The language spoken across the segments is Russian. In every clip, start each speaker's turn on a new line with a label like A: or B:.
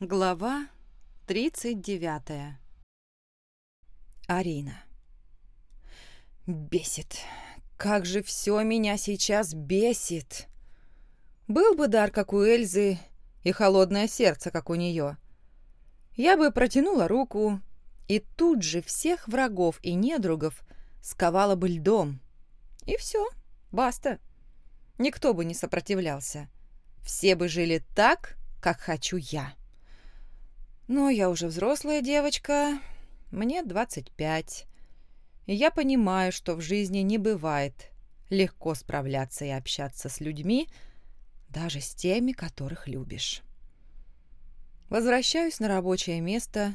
A: Глава 39 Арина Бесит. Как же все меня сейчас бесит. Был бы дар, как у Эльзы, и холодное сердце, как у нее. Я бы протянула руку, и тут же всех врагов и недругов сковала бы льдом. И все, баста. Никто бы не сопротивлялся. Все бы жили так, как хочу я. Но я уже взрослая девочка, мне 25, и я понимаю, что в жизни не бывает легко справляться и общаться с людьми, даже с теми, которых любишь. Возвращаюсь на рабочее место,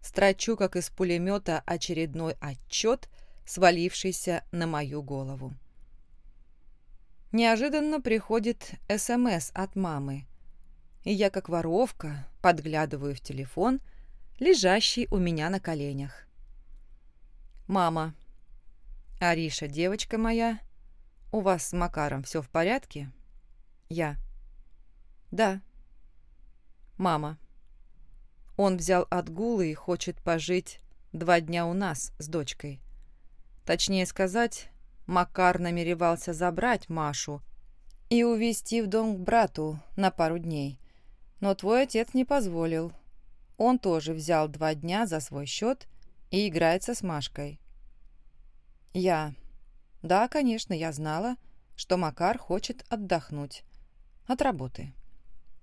A: строчу, как из пулемета, очередной отчет, свалившийся на мою голову. Неожиданно приходит СМС от мамы, и я, как воровка, подглядываю в телефон, лежащий у меня на коленях. «Мама, Ариша, девочка моя, у вас с Макаром все в порядке?» «Я». «Да». «Мама, он взял отгулы и хочет пожить два дня у нас с дочкой. Точнее сказать, Макар намеревался забрать Машу и увезти в дом к брату на пару дней. Но твой отец не позволил. Он тоже взял два дня за свой счет и играется с Машкой. Я. Да, конечно, я знала, что Макар хочет отдохнуть от работы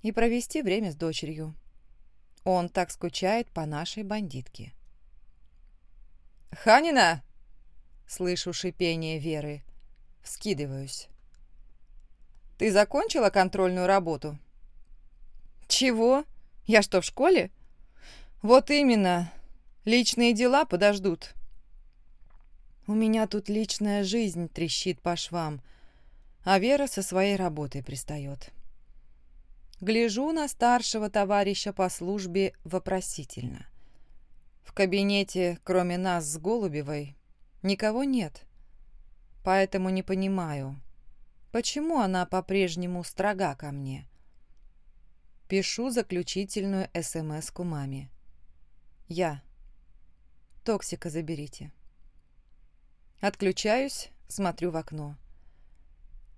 A: и провести время с дочерью. Он так скучает по нашей бандитке. «Ханина!» Слышу шипение Веры. Вскидываюсь. «Ты закончила контрольную работу?» «Чего? Я что, в школе?» «Вот именно. Личные дела подождут». «У меня тут личная жизнь трещит по швам, а Вера со своей работой пристает». Гляжу на старшего товарища по службе вопросительно. В кабинете, кроме нас с Голубевой, никого нет. Поэтому не понимаю, почему она по-прежнему строга ко мне. Пишу заключительную СМС-ку маме. Я. Токсика заберите. Отключаюсь, смотрю в окно.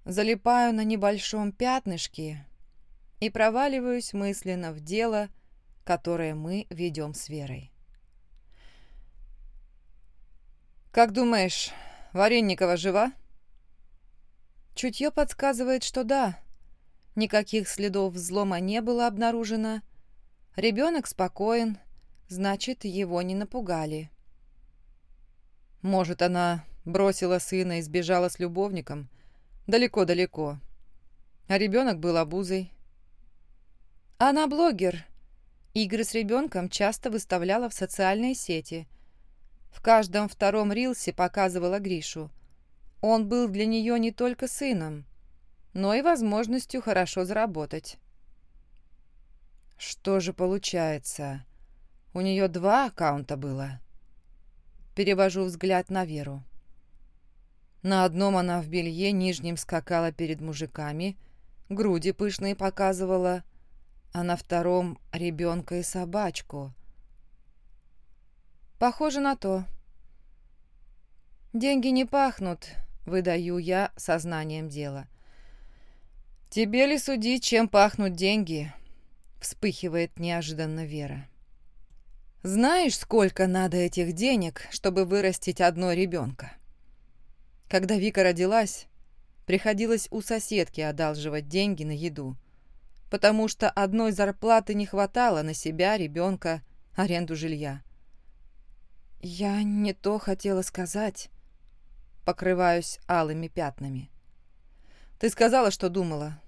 A: Залипаю на небольшом пятнышке и проваливаюсь мысленно в дело, которое мы ведем с Верой. «Как думаешь, Варенникова жива?» Чутье подсказывает, что да. Никаких следов взлома не было обнаружено. Ребенок спокоен, значит, его не напугали. Может, она бросила сына и сбежала с любовником? Далеко-далеко. А ребенок был обузой. Она блогер. Игры с ребенком часто выставляла в социальные сети. В каждом втором рилсе показывала Гришу. Он был для нее не только сыном, но и возможностью хорошо заработать. Что же получается? У нее два аккаунта было. Перевожу взгляд на Веру. На одном она в белье нижнем скакала перед мужиками, груди пышные показывала, а на втором — ребенка и собачку. Похоже на то. Деньги не пахнут, выдаю я сознанием дела. «Тебе ли судить, чем пахнут деньги?» — вспыхивает неожиданно Вера. «Знаешь, сколько надо этих денег, чтобы вырастить одно ребенка?» Когда Вика родилась, приходилось у соседки одалживать деньги на еду, потому что одной зарплаты не хватало на себя, ребенка, аренду жилья. «Я не то хотела сказать», покрываюсь алыми пятнами. Ты сказала, что думала.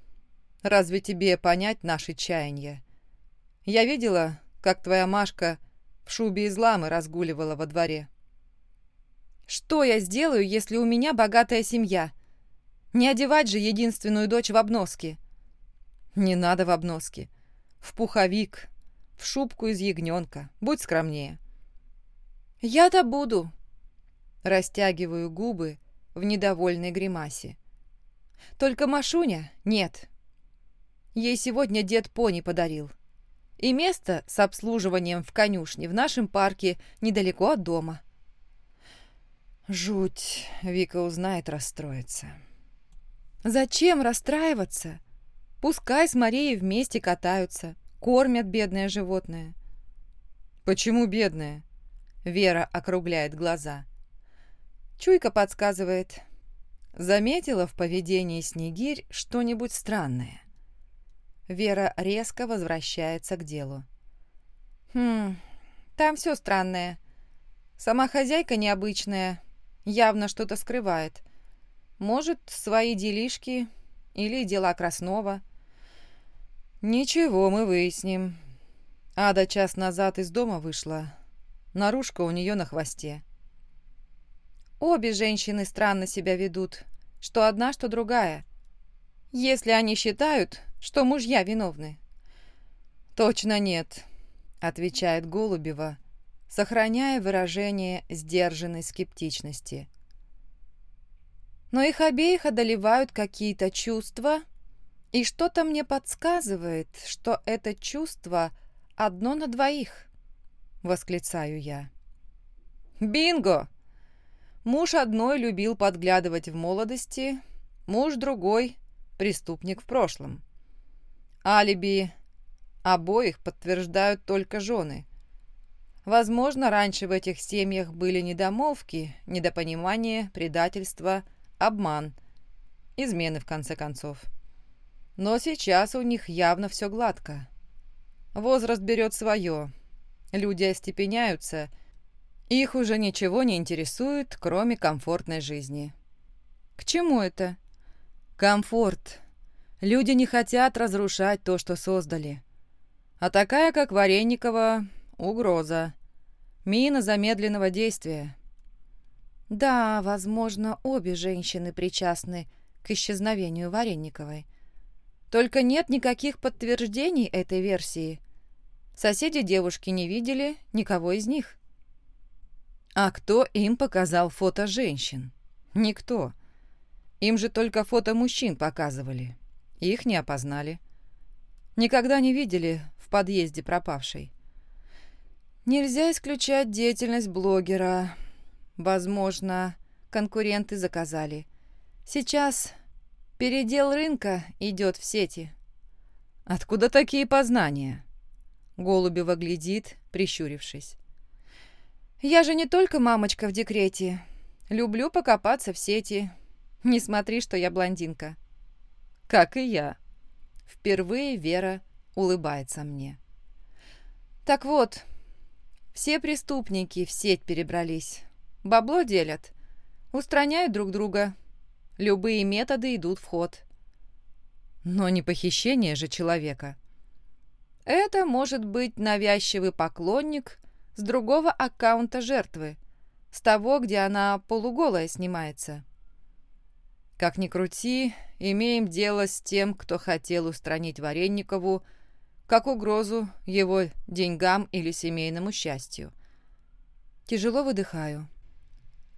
A: Разве тебе понять наши чаяния? Я видела, как твоя Машка в шубе из ламы разгуливала во дворе. Что я сделаю, если у меня богатая семья? Не одевать же единственную дочь в обноски. Не надо в обноски. В пуховик, в шубку из ягненка. Будь скромнее. Я-то буду. Растягиваю губы в недовольной гримасе. Только Машуня нет. Ей сегодня дед пони подарил. И место с обслуживанием в конюшне в нашем парке недалеко от дома. Жуть, Вика узнает, расстроится. Зачем расстраиваться? Пускай с Марией вместе катаются, кормят бедное животное. Почему бедное? Вера округляет глаза. Чуйка подсказывает. Заметила в поведении Снегирь что-нибудь странное. Вера резко возвращается к делу. «Хм, там все странное. Сама хозяйка необычная, явно что-то скрывает. Может, свои делишки или дела Краснова. Ничего, мы выясним. Ада час назад из дома вышла. Наружка у нее на хвосте. Обе женщины странно себя ведут, что одна, что другая. Если они считают, что мужья виновны. Точно нет, отвечает Голубева, сохраняя выражение сдержанной скептичности. Но их обеих одолевают какие-то чувства, и что-то мне подсказывает, что это чувство одно на двоих, восклицаю я. Бинго! Муж одной любил подглядывать в молодости, муж другой – преступник в прошлом. Алиби обоих подтверждают только жены – Возможно, раньше в этих семьях были недомолвки, недопонимание, предательство, обман, измены в конце концов. Но сейчас у них явно все гладко. Возраст берет свое. Люди остепеняются. Их уже ничего не интересует, кроме комфортной жизни. К чему это? Комфорт. Люди не хотят разрушать то, что создали. А такая, как Вареникова, Угроза. Мина замедленного действия. Да, возможно, обе женщины причастны к исчезновению Варенниковой. Только нет никаких подтверждений этой версии. Соседи девушки не видели никого из них. А кто им показал фото женщин? Никто. Им же только фото мужчин показывали. Их не опознали. Никогда не видели в подъезде пропавшей. Нельзя исключать деятельность блогера. Возможно, конкуренты заказали. Сейчас передел рынка идет в сети. Откуда такие познания? Голубева глядит, прищурившись. Я же не только мамочка в декрете. Люблю покопаться в сети. Не смотри, что я блондинка. Как и я. Впервые Вера улыбается мне. Так вот, все преступники в сеть перебрались. Бабло делят. Устраняют друг друга. Любые методы идут в ход. Но не похищение же человека. Это может быть навязчивый поклонник с другого аккаунта жертвы, с того, где она полуголая снимается. Как ни крути, имеем дело с тем, кто хотел устранить Варенникову как угрозу его деньгам или семейному счастью. Тяжело выдыхаю.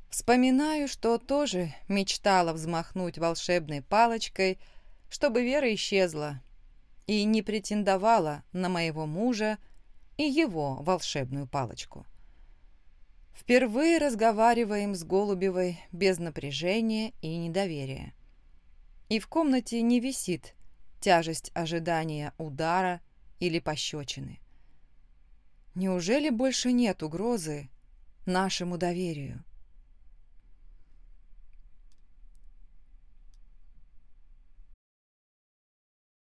A: Вспоминаю, что тоже мечтала взмахнуть волшебной палочкой, чтобы Вера исчезла и не претендовала на моего мужа и его волшебную палочку. Впервые разговариваем с Голубевой без напряжения и недоверия. И в комнате не висит тяжесть ожидания удара или пощечины. Неужели больше нет угрозы нашему доверию?